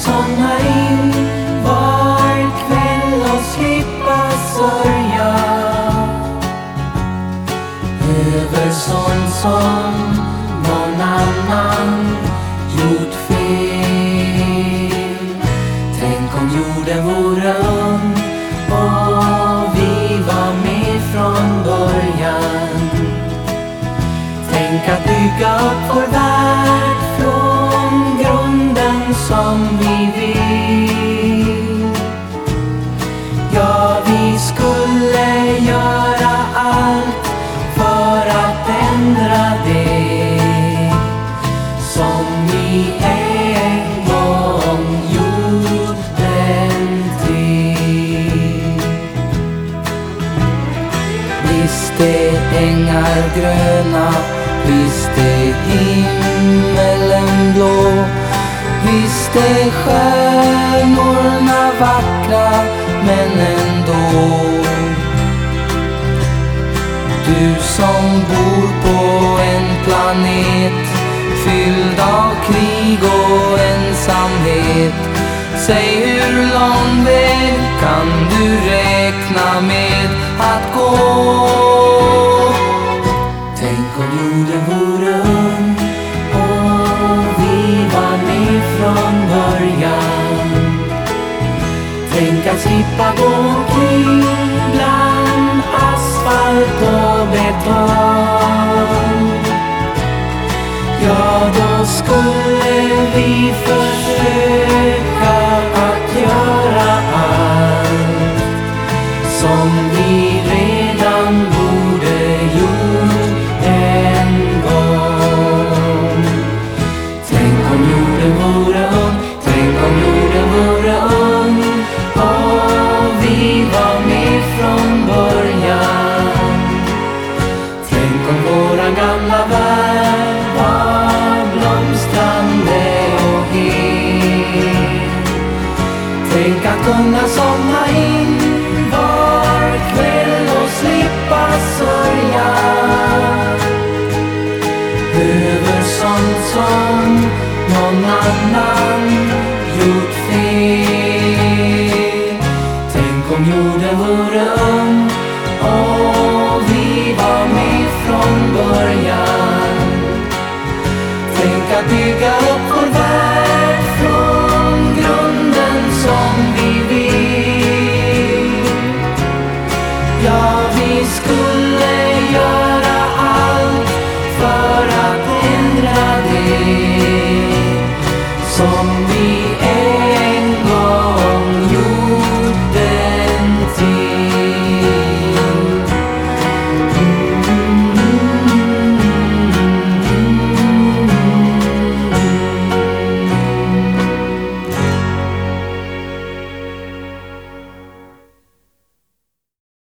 somna in var kväll och slippa sörja över sånt som någon annan gjort fel. Tänk om jorden vore ung och vi var med från början. Tänk att bygga upp vår värld ängar gröna, visst är himmelen blå. Visst är stjärnorna vackra, men ändå. Du som bor på en planet fylld av krig och ensamhet. Säg hur lång väg kan du räkna med att gå? Om jorden vore ung och vi var med från början. Tänk att slippa gå omkring bland asfalt och betong. Våran gamla värld var blomstrande och hel. Tänk att kunna somna in var kväll och slippa sörja över sånt som någon annan me.